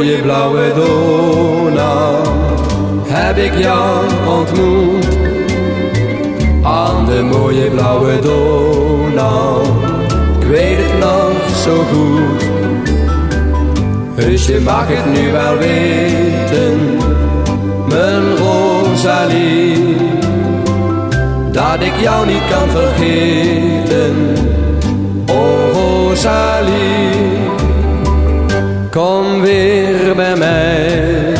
mooie blauwe Donau heb ik jou ontmoet. Aan de mooie blauwe Donau, ik weet het nog zo goed. Dus je mag het nu wel weten, mijn Rosalie, dat ik jou niet kan vergeten. Oh Rosalie, kom weer bij mij,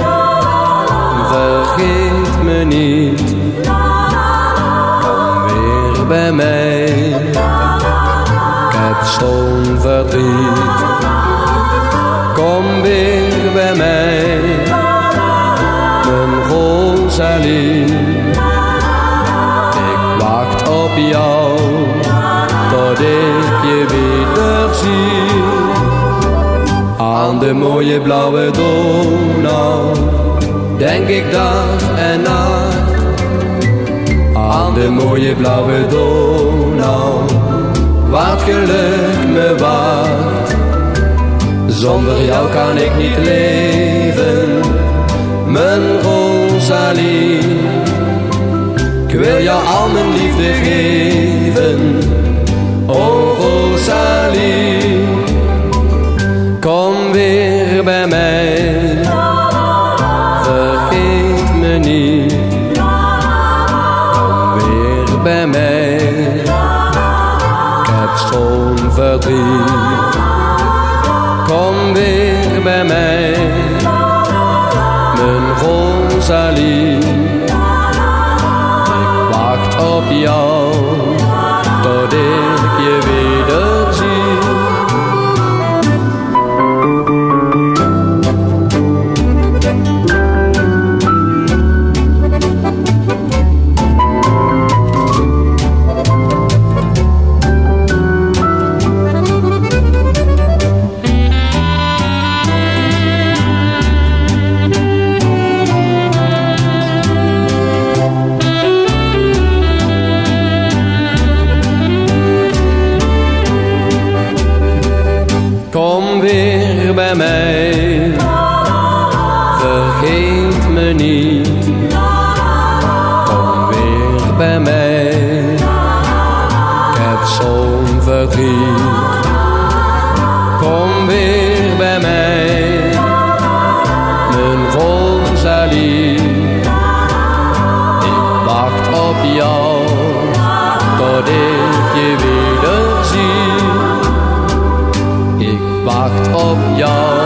vergeet me niet. Kom weer bij mij, ik heb zo'n verdriet. Kom weer bij mij, mijn Rosalie. Ik wacht op jou, tot ik je weer zie. Aan de mooie blauwe Donau, denk ik dag en nacht. Aan de mooie blauwe Donau, het geluk me wacht. Zonder jou kan ik niet leven, mijn Rosalie. Ik wil jou al mijn liefde geven, bij mij, vergeet me niet. Kom weer bij mij, ik heb zo'n verdriet. Kom weer bij mij, mijn Rosalie. Ik wacht op jou, tot ik je weer Kom weer bij mij, mijn Rosalie. Ik wacht op jou, tot ik je weer zie. Ik wacht op jou,